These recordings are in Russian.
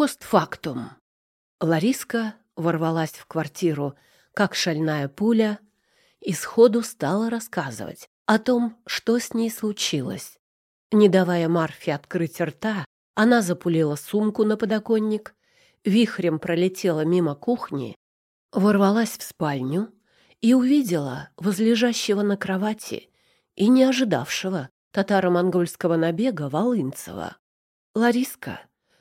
Постфактум. Лариска ворвалась в квартиру, как шальная пуля, и сходу стала рассказывать о том, что с ней случилось. Не давая Марфе открыть рта, она запулила сумку на подоконник, вихрем пролетела мимо кухни, ворвалась в спальню и увидела возлежащего на кровати и не ожидавшего татаро-монгольского набега Волынцева. Лариска,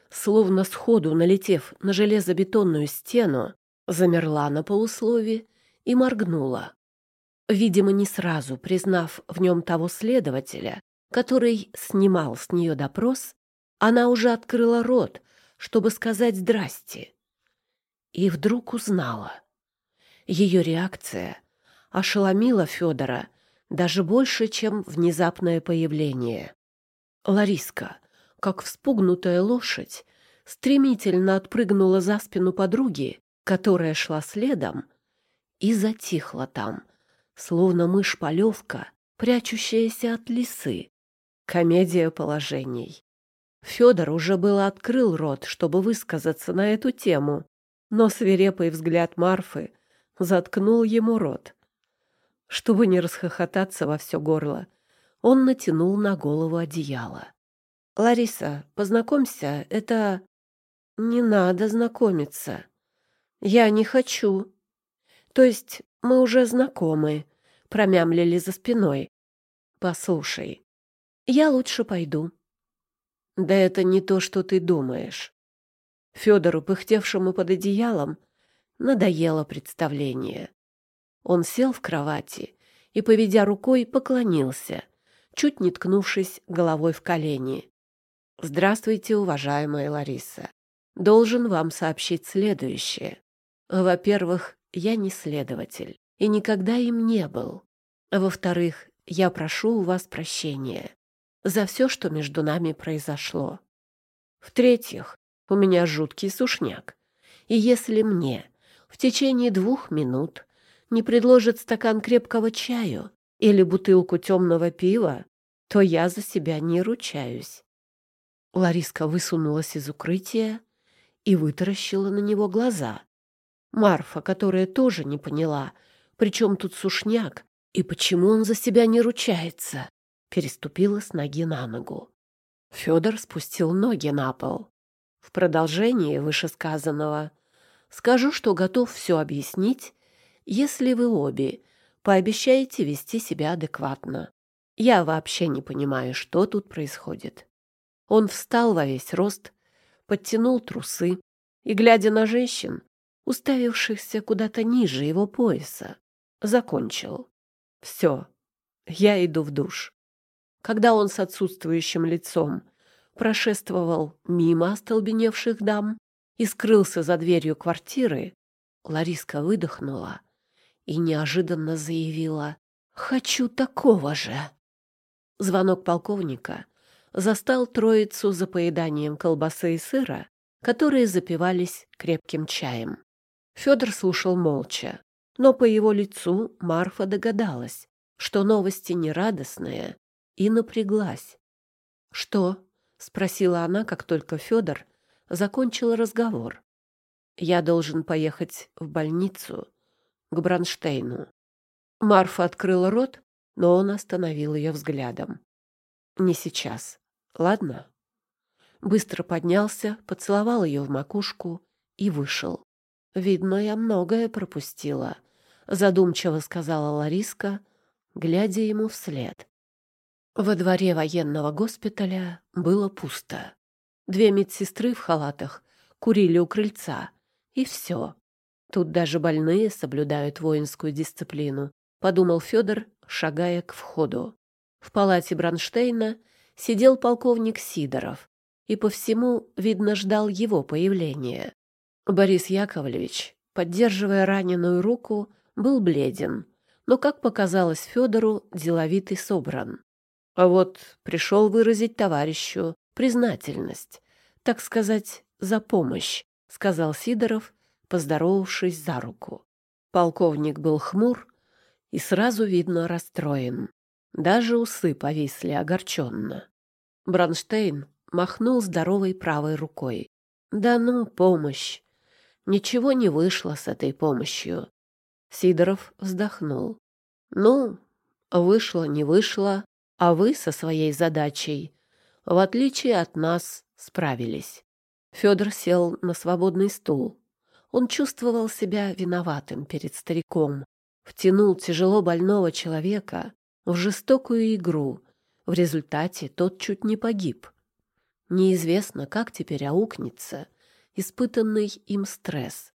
словно сходу налетев на железобетонную стену, замерла на полуслове и моргнула. Видимо, не сразу признав в нем того следователя, который снимал с нее допрос, она уже открыла рот, чтобы сказать «здрасте». И вдруг узнала. Ее реакция ошеломила Федора даже больше, чем внезапное появление. Лариска, как вспугнутая лошадь, стремительно отпрыгнула за спину подруги, которая шла следом, и затихла там, словно мышь-полевка, прячущаяся от лисы. Комедия положений. Федор уже было открыл рот, чтобы высказаться на эту тему, но свирепый взгляд Марфы заткнул ему рот. Чтобы не расхохотаться во все горло, он натянул на голову одеяло. «Лариса, познакомься, это...» «Не надо знакомиться. Я не хочу. То есть мы уже знакомы», — промямлили за спиной. «Послушай, я лучше пойду». «Да это не то, что ты думаешь». Федору, пыхтевшему под одеялом, надоело представление. Он сел в кровати и, поведя рукой, поклонился, чуть не ткнувшись головой в колени. «Здравствуйте, уважаемая Лариса. Должен вам сообщить следующее. Во-первых, я не следователь и никогда им не был. Во-вторых, я прошу у вас прощения за все, что между нами произошло. В-третьих, у меня жуткий сушняк, и если мне в течение двух минут не предложит стакан крепкого чаю или бутылку темного пива, то я за себя не ручаюсь. Лариска высунулась из укрытия и вытаращила на него глаза. Марфа, которая тоже не поняла, при чем тут сушняк и почему он за себя не ручается, переступила с ноги на ногу. Федор спустил ноги на пол. В продолжении вышесказанного скажу, что готов все объяснить если вы обе пообещаете вести себя адекватно. Я вообще не понимаю, что тут происходит. Он встал во весь рост, подтянул трусы и, глядя на женщин, уставившихся куда-то ниже его пояса, закончил. «Все, я иду в душ». Когда он с отсутствующим лицом прошествовал мимо остолбеневших дам и скрылся за дверью квартиры, Лариска выдохнула и неожиданно заявила «Хочу такого же». Звонок полковника застал троицу за поеданием колбасы и сыра, которые запивались крепким чаем. Федор слушал молча, но по его лицу Марфа догадалась, что новости нерадостные, и напряглась. «Что?» — спросила она, как только Федор закончил разговор. «Я должен поехать в больницу к Бронштейну. Марфа открыла рот, но он остановил ее взглядом. «Не сейчас. Ладно?» Быстро поднялся, поцеловал ее в макушку и вышел. «Видно, я многое пропустила», — задумчиво сказала Лариска, глядя ему вслед. Во дворе военного госпиталя было пусто. Две медсестры в халатах курили у крыльца, и все. Тут даже больные соблюдают воинскую дисциплину, подумал Федор, шагая к входу. В палате Бронштейна сидел полковник Сидоров, и по всему, видно, ждал его появления. Борис Яковлевич, поддерживая раненую руку, был бледен, но, как показалось Федору, деловитый собран. А вот пришел выразить товарищу признательность, так сказать, за помощь, сказал Сидоров поздоровавшись за руку. Полковник был хмур и сразу видно расстроен. Даже усы повисли огорченно. Бронштейн махнул здоровой правой рукой. Да ну, помощь. Ничего не вышло с этой помощью. Сидоров вздохнул. Ну, вышло, не вышло, а вы со своей задачей, в отличие от нас, справились. Федор сел на свободный стул. Он чувствовал себя виноватым перед стариком. Втянул тяжело больного человека в жестокую игру. В результате тот чуть не погиб. Неизвестно, как теперь аукнется испытанный им стресс.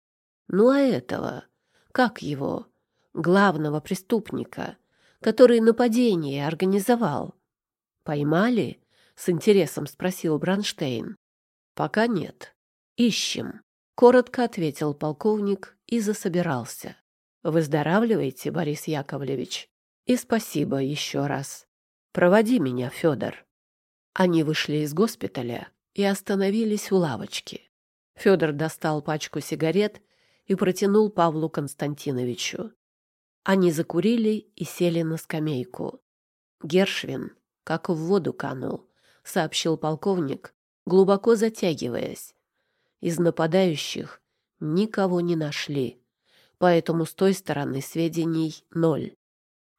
Ну а этого, как его, главного преступника, который нападение организовал, поймали? С интересом спросил Бранштейн. Пока нет. Ищем. Коротко ответил полковник и засобирался. Выздоравливайте, Борис Яковлевич. И спасибо еще раз. Проводи меня, Федор. Они вышли из госпиталя и остановились у лавочки. Федор достал пачку сигарет и протянул Павлу Константиновичу. Они закурили и сели на скамейку. Гершвин как в воду канул, сообщил полковник, глубоко затягиваясь. Из нападающих никого не нашли, поэтому с той стороны сведений ноль.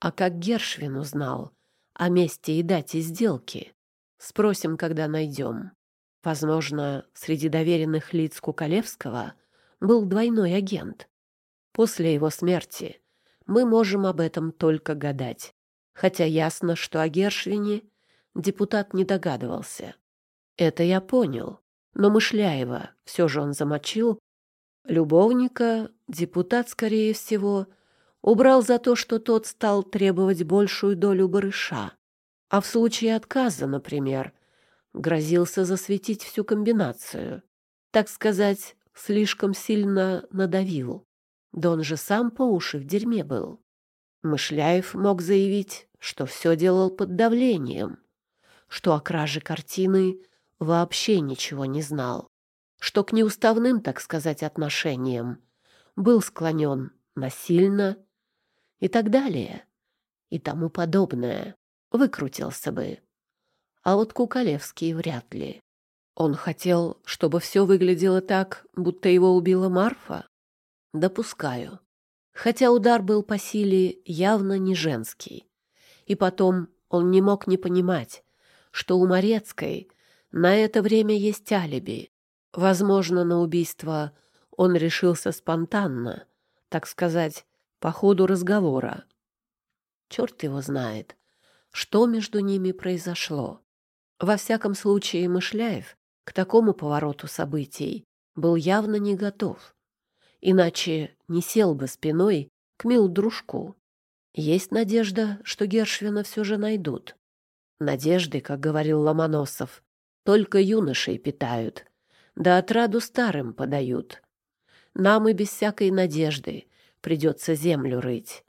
А как Гершвин узнал о месте и дате сделки? Спросим, когда найдем. Возможно, среди доверенных лиц Кукалевского был двойной агент. После его смерти мы можем об этом только гадать. Хотя ясно, что о Гершвине депутат не догадывался. Это я понял. Но Мышляева все же он замочил. Любовника депутат, скорее всего, убрал за то, что тот стал требовать большую долю барыша. А в случае отказа, например, грозился засветить всю комбинацию. Так сказать, слишком сильно надавил. Да он же сам по уши в дерьме был. Мышляев мог заявить, что все делал под давлением, что о краже картины вообще ничего не знал, что к неуставным, так сказать, отношениям был склонен насильно и так далее, и тому подобное. Выкрутился бы. А вот Кукалевский вряд ли. Он хотел, чтобы все выглядело так, будто его убила Марфа? Допускаю. Хотя удар был по силе явно не женский. И потом он не мог не понимать, что у Морецкой на это время есть алиби. Возможно, на убийство он решился спонтанно, так сказать, по ходу разговора. Черт его знает, что между ними произошло. Во всяком случае, Мышляев к такому повороту событий был явно не готов. Иначе не сел бы спиной к мил-дружку. Есть надежда, что Гершвина все же найдут. Надежды, как говорил Ломоносов, только юношей питают, да отраду старым подают. Нам и без всякой надежды придется землю рыть.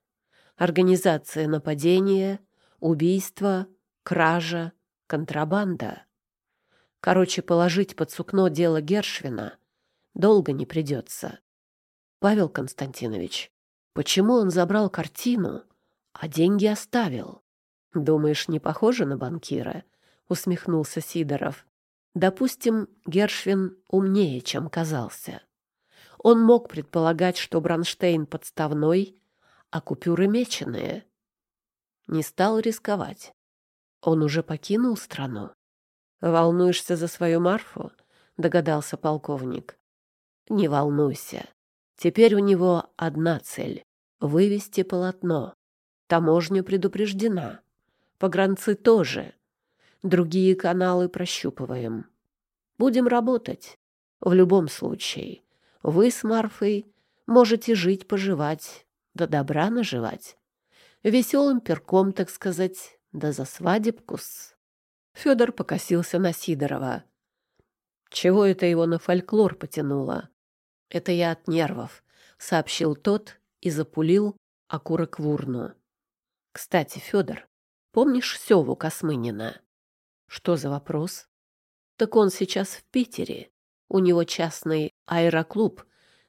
Организация нападения, убийство, кража, контрабанда. Короче, положить под сукно дело Гершвина долго не придется. Павел Константинович, почему он забрал картину, а деньги оставил? Думаешь, не похоже на банкира? Усмехнулся Сидоров. Допустим, Гершвин умнее, чем казался. Он мог предполагать, что Бронштейн подставной, а купюры меченые. Не стал рисковать. Он уже покинул страну. «Волнуешься за свою Марфу?» — догадался полковник. «Не волнуйся. Теперь у него одна цель — вывести полотно. Таможня предупреждена. Погранцы тоже. Другие каналы прощупываем. Будем работать. В любом случае, вы с Марфой можете жить-поживать, да добра наживать. Веселым перком, так сказать, да за свадебку-с. Федор покосился на Сидорова. Чего это его на фольклор потянуло? Это я от нервов, сообщил тот и запулил окурок в урну. Кстати, Федор, помнишь Севу Космынина? Что за вопрос? Так он сейчас в Питере. У него частный аэроклуб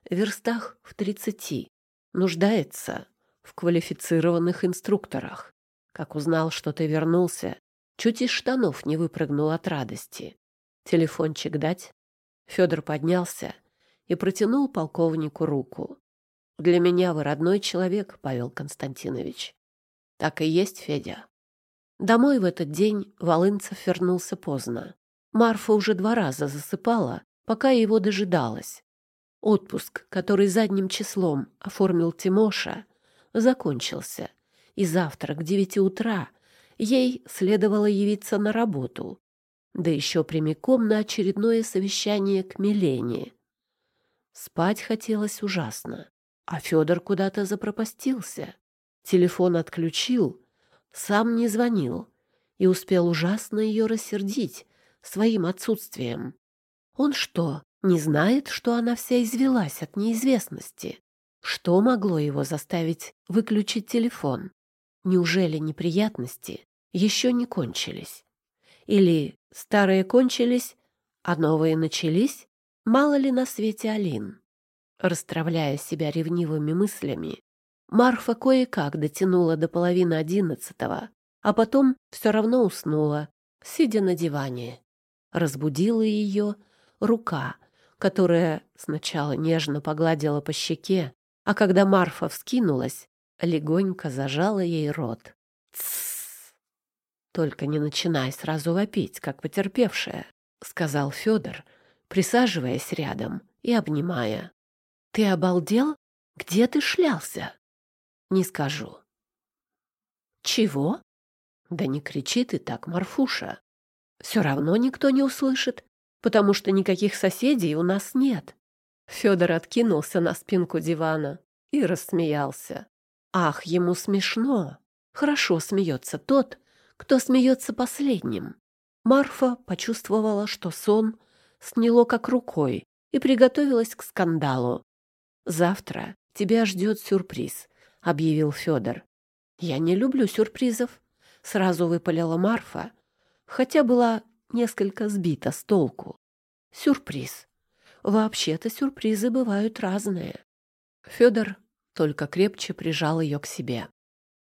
в верстах в тридцати. Нуждается в квалифицированных инструкторах. Как узнал, что ты вернулся, Чуть из штанов не выпрыгнул от радости. Телефончик дать? Федор поднялся и протянул полковнику руку. «Для меня вы родной человек, Павел Константинович». «Так и есть, Федя». Домой в этот день Волынцев вернулся поздно. Марфа уже два раза засыпала, пока его дожидалась. Отпуск, который задним числом оформил Тимоша, закончился, и завтра к девяти утра ей следовало явиться на работу, да еще прямиком на очередное совещание к Милене. Спать хотелось ужасно, а Федор куда-то запропастился. Телефон отключил, сам не звонил и успел ужасно ее рассердить своим отсутствием. Он что, не знает, что она вся извелась от неизвестности? Что могло его заставить выключить телефон? Неужели неприятности еще не кончились? Или старые кончились, а новые начались? Мало ли на свете Алин? Расстравляя себя ревнивыми мыслями, Марфа кое-как дотянула до половины одиннадцатого, а потом все равно уснула, сидя на диване. Разбудила ее рука, которая сначала нежно погладила по щеке, а когда Марфа вскинулась, легонько зажала ей рот. «Тссс! Только не начинай сразу вопить, как потерпевшая», — сказал Федор, присаживаясь рядом и обнимая. «Ты обалдел? Где ты шлялся?» «Не скажу». «Чего?» «Да не кричи ты так, Марфуша. Все равно никто не услышит, потому что никаких соседей у нас нет». Федор откинулся на спинку дивана и рассмеялся. Ах, ему смешно. Хорошо смеется тот, кто смеется последним. Марфа почувствовала, что сон сняло как рукой и приготовилась к скандалу. «Завтра тебя ждет сюрприз», — объявил Федор. «Я не люблю сюрпризов», — сразу выпалила Марфа, хотя была несколько сбита с толку. «Сюрприз. Вообще-то сюрпризы бывают разные». Федор только крепче прижал ее к себе.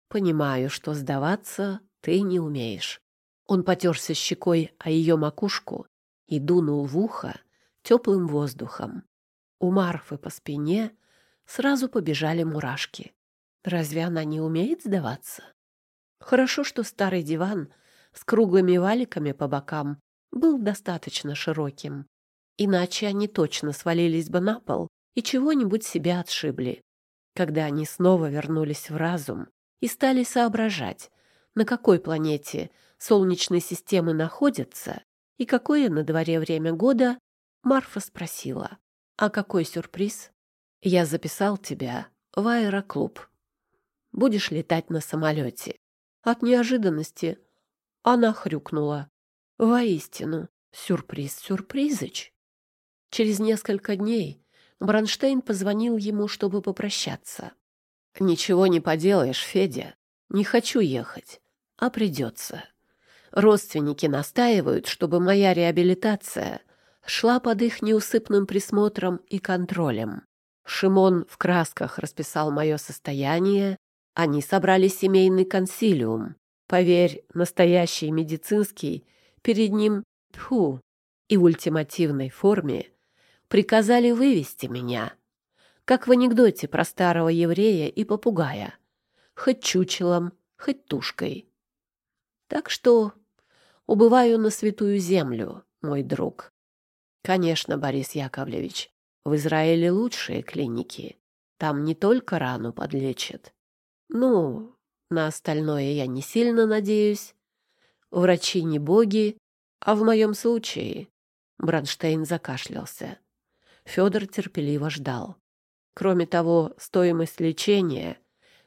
«Понимаю, что сдаваться ты не умеешь». Он потерся щекой о ее макушку и дунул в ухо теплым воздухом. У Марфы по спине сразу побежали мурашки. Разве она не умеет сдаваться? Хорошо, что старый диван с круглыми валиками по бокам был достаточно широким. Иначе они точно свалились бы на пол и чего-нибудь себя отшибли. Когда они снова вернулись в разум и стали соображать, на какой планете Солнечной системы находятся и какое на дворе время года, Марфа спросила, «А какой сюрприз?» «Я записал тебя в аэроклуб. Будешь летать на самолете». От неожиданности она хрюкнула. «Воистину, сюрприз-сюрпризыч». Через несколько дней Бронштейн позвонил ему, чтобы попрощаться. «Ничего не поделаешь, Федя. Не хочу ехать, а придется. Родственники настаивают, чтобы моя реабилитация шла под их неусыпным присмотром и контролем. Шимон в красках расписал мое состояние, они собрали семейный консилиум. Поверь, настоящий медицинский перед ним тьфу, и в ультимативной форме приказали вывести меня, как в анекдоте про старого еврея и попугая, хоть чучелом, хоть тушкой. Так что убываю на святую землю, мой друг. Конечно, Борис Яковлевич, в Израиле лучшие клиники. Там не только рану подлечат. Ну, на остальное я не сильно надеюсь. Врачи не боги, а в моем случае... Бранштейн закашлялся. Федор терпеливо ждал. Кроме того, стоимость лечения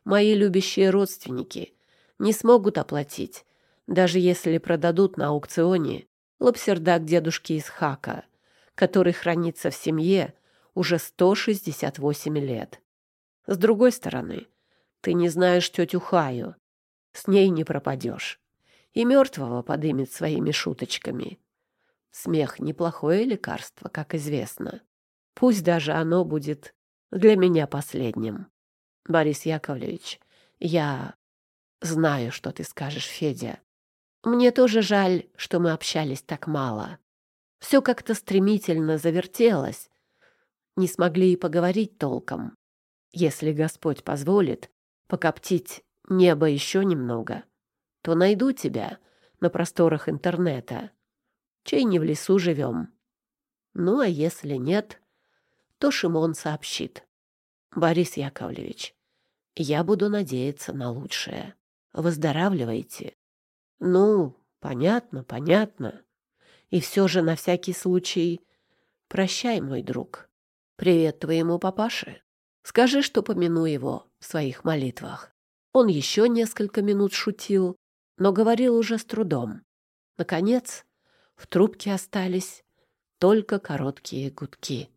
мои любящие родственники не смогут оплатить, даже если продадут на аукционе лапсердак дедушки из Хака, который хранится в семье уже 168 лет. С другой стороны, ты не знаешь тетю Хаю. С ней не пропадешь. И мертвого подымет своими шуточками. Смех — неплохое лекарство, как известно. Пусть даже оно будет для меня последним. Борис Яковлевич, я знаю, что ты скажешь, Федя. Мне тоже жаль, что мы общались так мало. Все как-то стремительно завертелось. Не смогли и поговорить толком. Если Господь позволит покоптить небо еще немного, то найду тебя на просторах интернета. Чей не в лесу живем. Ну, а если нет, то Шимон сообщит. Борис Яковлевич, я буду надеяться на лучшее. Выздоравливайте. Ну, понятно, понятно. И все же на всякий случай прощай, мой друг. Привет твоему папаше. Скажи, что помяну его в своих молитвах. Он еще несколько минут шутил, но говорил уже с трудом. Наконец, в трубке остались только короткие гудки.